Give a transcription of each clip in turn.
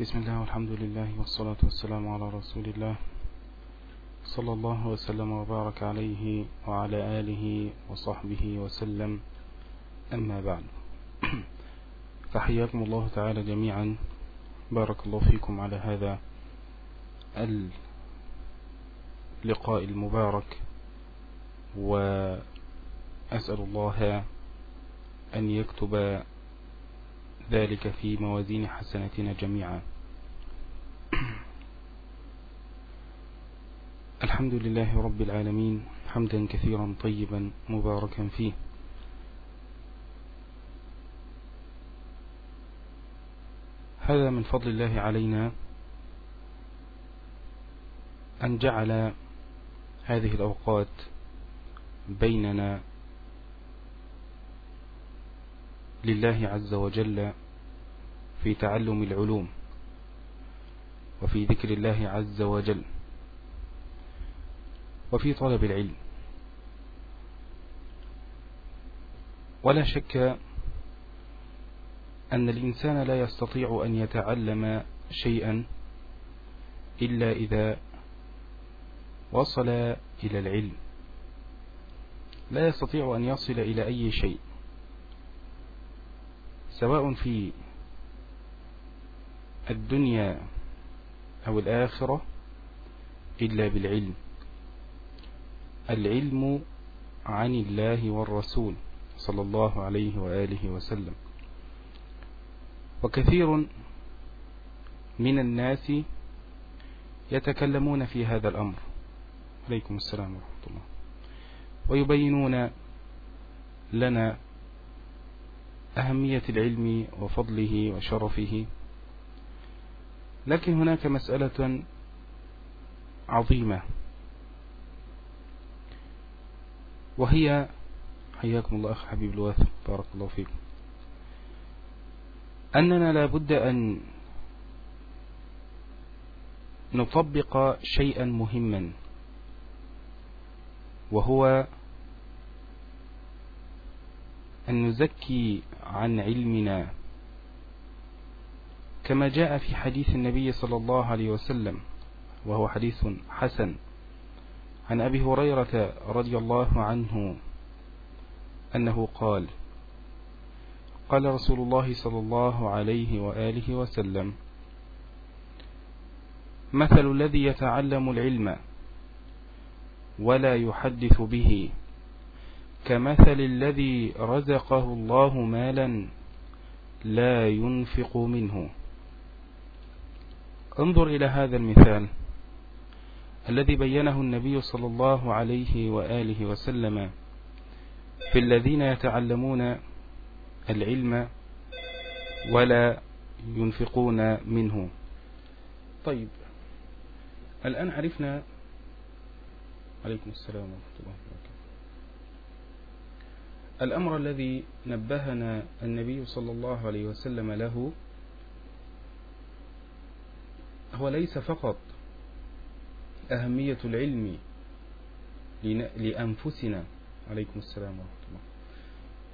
بسم الله والحمد لله والصلاة والسلام على رسول الله صلى الله وسلم وبارك عليه وعلى آله وصحبه وسلم. أما بعد فحياكم الله تعالى جميعا. بارك الله فيكم على هذا اللقاء المبارك وأسأل الله أن يكتب ذلك في موازين حسناتنا جميعا. الحمد لله رب العالمين حمدا كثيرا طيبا مباركا فيه. هذا من فضل الله علينا أن جعل هذه الأوقات بيننا لله عز وجل في تعلم العلوم وفي ذكر الله عز وجل وفي طلب العلم. ولا شك أن الإنسان لا يستطيع أن يتعلم شيئا إلا إذا وصل إلى العلم. لا يستطيع أن يصل إلى أي شيء. سواء في الدنيا أو الآخرة إلا بالعلم. العلم عن الله والرسول صلى الله عليه وآله وسلم. وكثير من الناس يتكلمون في هذا الأمر. عليكم السلام ورحمة الله. ويبينون لنا أهمية العلم وفضله وشرفه. لكن هناك مسألة عظيمة. وهي حياكم الله أخ حبيب الواثق بارك الله فيكم. أننا لابد أن نطبق شيئا مهما وهو أن نزكي عن علمنا. كما جاء في حديث النبي صلى الله عليه وسلم وهو حديث حسن عن أبي هريرة رضي الله عنه أنه قال قال رسول الله صلى الله عليه وآله وسلم مثل الذي يتعلم العلم ولا يحدث به كمثل الذي رزقه الله مالا لا ينفق منه. انظر إلى هذا المثال الذي بينه النبي صلى الله عليه وآله وسلم في الذين يتعلمون العلم ولا ينفقون منه. طيب الآن عرفنا عليكم السلام ورحمة الله. الأمر الذي نبهنا النبي صلى الله عليه وسلم له هو ليس فقط أهمية العلم لأنفسنا. عليكم السلام ورحمة الله.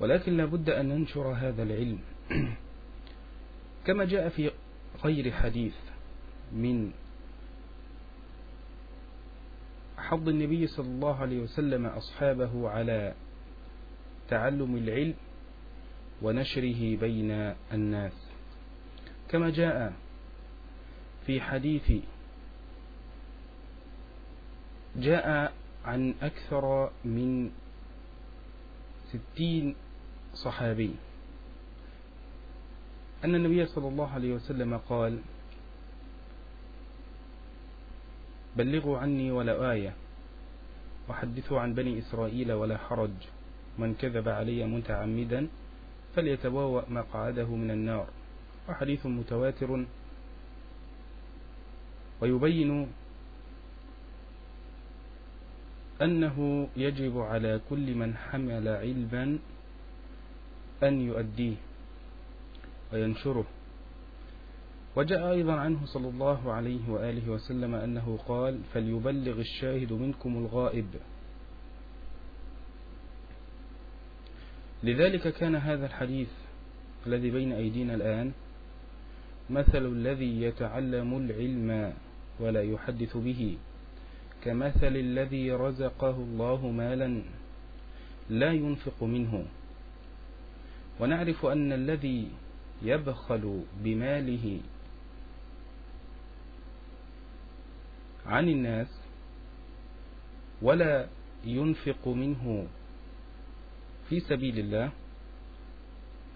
ولكن لابد أن ننشر هذا العلم. كما جاء في غير حديث من حض النبي صلى الله عليه وسلم أصحابه على تعلم العلم ونشره بين الناس. كما جاء في حديث جاء عن أكثر من ستين صحابي. أن النبي صلى الله عليه وسلم قال بلغوا عني ولا آية وحدثوا عن بني إسرائيل ولا حرج. من كذب علي متعمدا فليتبوأ مقعده من النار. وحديث متواتر. ويبين أنه يجب على كل من حمل علما أن يؤديه وينشره. وجاء أيضا عنه صلى الله عليه وآله وسلم أنه قال فليبلغ الشاهد منكم الغائب. لذلك كان هذا الحديث الذي بين أيدينا الآن مثل الذي يتعلم العلم ولا يحدث به كمثل الذي رزقه الله مالا لا ينفق منه. ونعرف أن الذي يبخل بماله عن الناس ولا ينفق منه في سبيل الله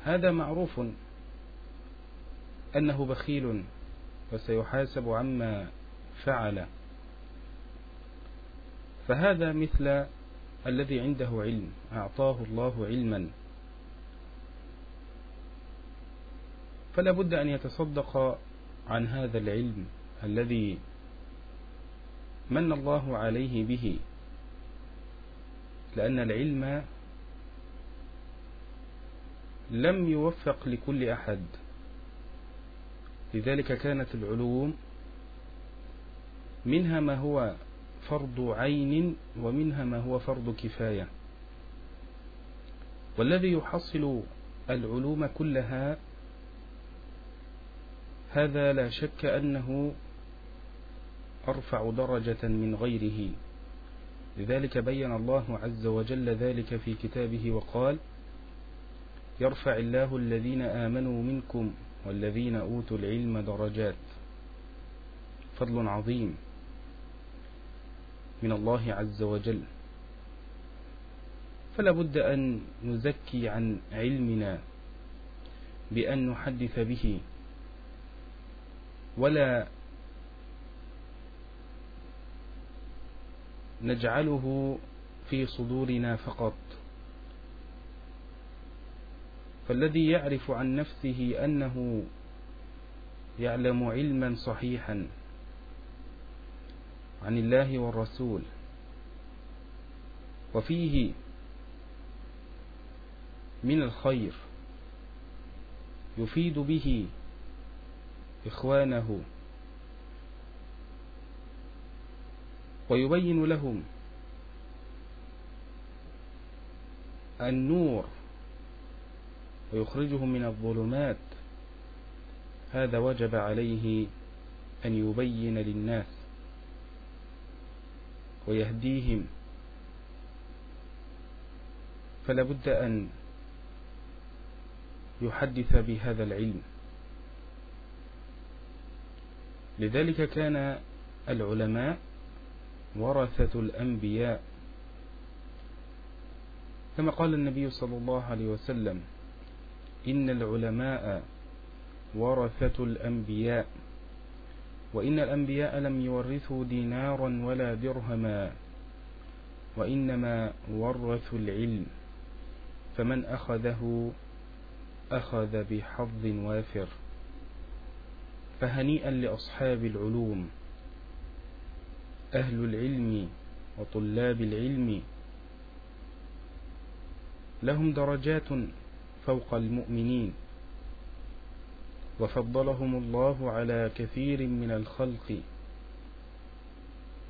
هذا معروف أنه بخيل وسيحاسب عما فعل. فهذا مثل الذي عنده علم أعطاه الله علما. فلا بد أن يتصدق عن هذا العلم الذي من الله عليه به لأن العلم لم يوفق لكل أحد. لذلك كانت العلوم منها ما هو فرض عين ومنها ما هو فرض كفاية. والذي يحصل العلوم كلها هذا لا شك أنه أرفع درجة من غيره. لذلك بين الله عز وجل ذلك في كتابه وقال يرفع الله الذين آمنوا منكم والذين أوتوا العلم درجات. فضل عظيم من الله عز وجل. فلا بد أن نزكي عن علمنا بأن نحدث به ولا نجعله في صدورنا فقط. فالذي يعرف عن نفسه أنه يعلم علما صحيحا عن الله والرسول. وفيه من الخير يفيد به إخوانه ويبين لهم النور ويخرجهم من الظلمات. هذا وجب عليه أن يبين للناس ويهديهم. فلا بد أن يحدث بهذا العلم. لذلك كان العلماء ورثة الأنبياء. كما قال النبي صلى الله عليه وسلم إن العلماء ورثة الأنبياء وإن الأنبياء لم يورثوا دينارا ولا درهما وإنما ورثوا العلم فمن أخذه أخذ بحظ وافر. فهنيئا لأصحاب العلوم أهل العلم وطلاب العلم لهم درجات فوق المؤمنين وفضلهم الله على كثير من الخلق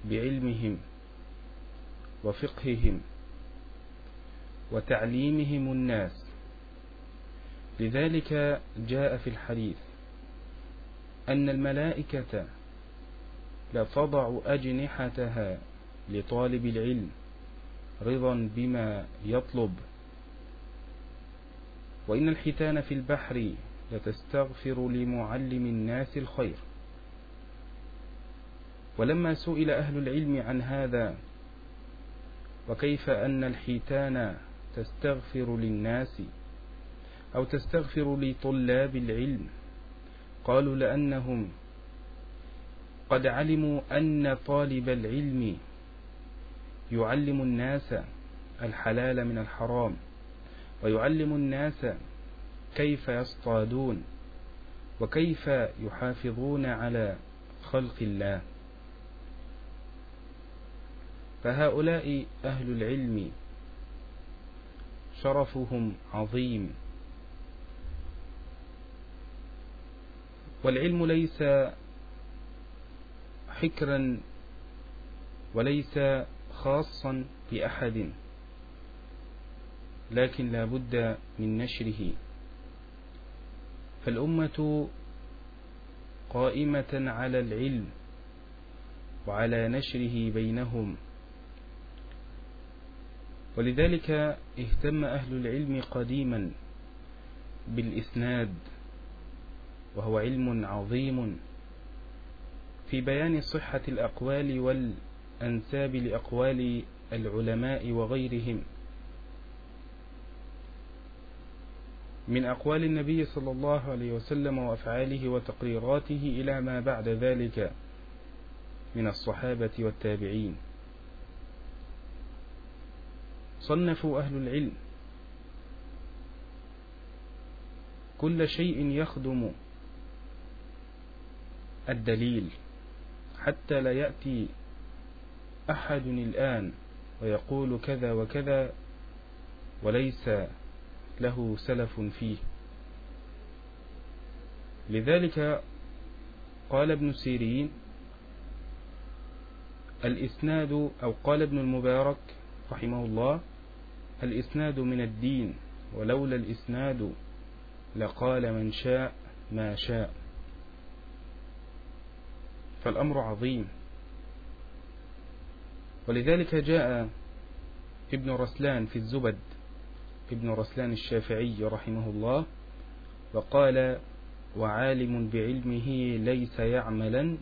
بعلمهم وفقههم وتعليمهم الناس. لذلك جاء في الحديث أن الملائكة لتضع أجنحتها لطالب العلم رضا بما يطلب. وإن الحيتان في البحر لتستغفر لمعلم الناس الخير. ولما سئل أهل العلم عن هذا وكيف أن الحيتان تستغفر للناس أو تستغفر لطلاب العلم؟ قالوا لأنهم قد علموا أن طالب العلم يعلم الناس الحلال من الحرام. ويعلم الناس كيف يصطادون وكيف يحافظون على خلق الله. فهؤلاء أهل العلم شرفهم عظيم. والعلم ليس حكرا وليس خاصا بأحد. لكن لا بد من نشره. فالأمة قائمة على العلم وعلى نشره بينهم. ولذلك اهتم أهل العلم قديما بالإسناد وهو علم عظيم. في بيان صحة الأقوال والأنساب لأقوال العلماء وغيرهم من أقوال النبي صلى الله عليه وسلم وأفعاله وتقريراته إلى ما بعد ذلك من الصحابة والتابعين. صنفوا أهل العلم. كل شيء يخدم الدليل حتى لا يأتي أحد الآن ويقول كذا وكذا وليس له سلف فيه. لذلك قال ابن سيرين الإسناد أو قال ابن المبارك رحمه الله الإسناد من الدين ولولا الإسناد لقال من شاء ما شاء. فالأمر عظيم. ولذلك جاء ابن رسلان في الزبد ابن رسلان الشافعي رحمه الله وقال وعالم بعلمه ليس يعملا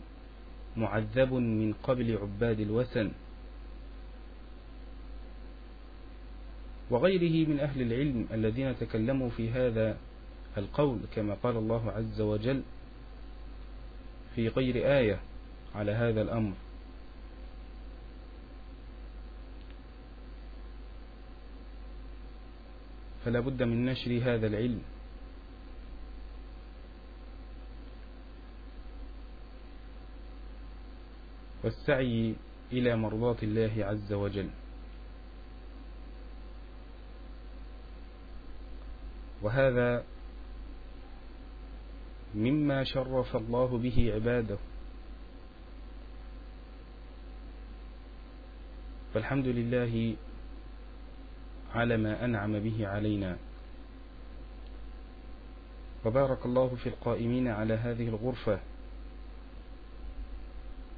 معذب من قبل عباد الوثن. وغيره من أهل العلم الذين تكلموا في هذا القول كما قال الله عز وجل في غير آية على هذا الأمر. فلا بد من نشر هذا العلم. والسعي إلى مرضاة الله عز وجل. وهذا مما شرف الله به عباده. فالحمد لله على ما أنعم به علينا. وبارك الله في القائمين على هذه الغرفة.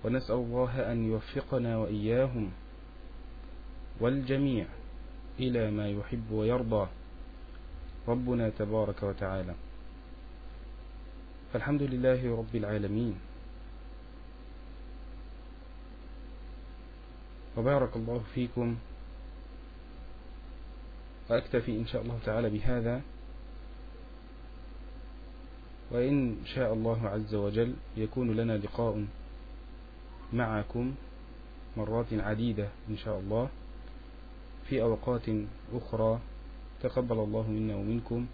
ونسأل الله أن يوفقنا وإياهم والجميع إلى ما يحب ويرضى. ربنا تبارك وتعالى. فالحمد لله رب العالمين. وبارك الله فيكم وأكتفي إن شاء الله تعالى بهذا. وإن شاء الله عز وجل يكون لنا لقاء معكم مرات عديدة إن شاء الله في أوقات أخرى. تقبل الله منا ومنكم.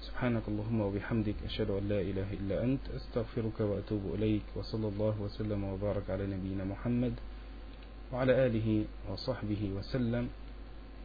سبحانك اللهم وبحمدك أشهد أن لا إله إلا أنت. أستغفرك وأتوب إليك. وصلى الله وسلم وبارك على نبينا محمد وعلى آله وصحبه وسلم.